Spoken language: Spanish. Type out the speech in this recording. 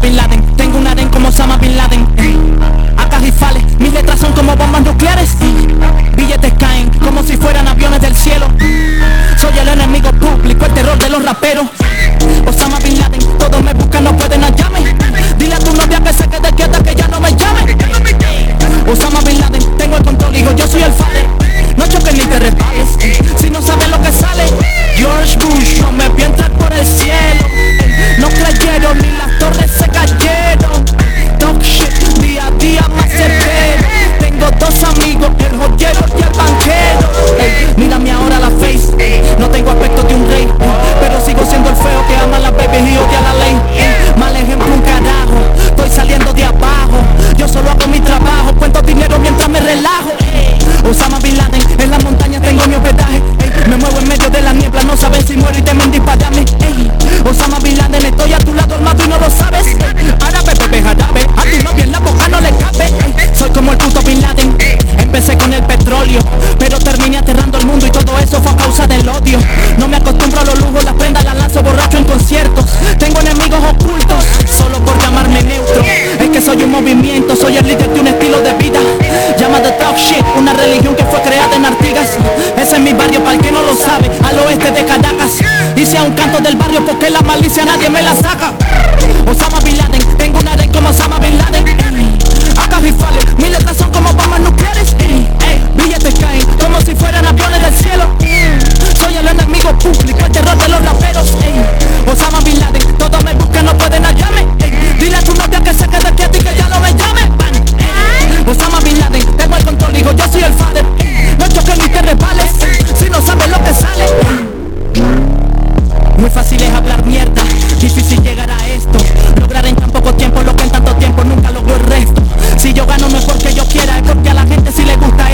Bin Laden. Tengo un aren como Osama Bin Laden. Acá rifales, mis letras son como bombas nucleares. Billetes caen como si fueran aviones del cielo. Soy el enemigo público, el terror de los raperos. Osama Bin Laden, todos me buscan, no pueden hallarme. Dile a tu novia que se quede quieta, que ya no me llame. Osama Bin Laden, tengo el control, hijo, yo soy el padre No choques ni te resbales, si no sabes lo que sale solo hago mi trabajo, cuento dinero mientras me relajo. Osama Bin Laden, en las montañas tengo mi hospedaje. Me muevo en medio de la niebla, no sabes si muero y temen dispararme. Osama Bin Laden, estoy a tu lado armado y no lo sabes. Árabe, bebé, jarabe, a tu novia en la boca no le cabe. Soy como el puto Bin Laden, empecé con el petróleo Pero terminé aterrando el mundo y todo eso fue a causa del odio. No me acostumbro a los lujos, las prendas las lanzo borracho en conciertos Una religión que fue creada en Artigas. Ese es mi barrio, para el que no lo sabe, al oeste de Caracas. Hice a un canto del barrio porque la malicia nadie me la saca. Osama Bin Laden, porque yo quiera, es porque a la gente sí le gusta.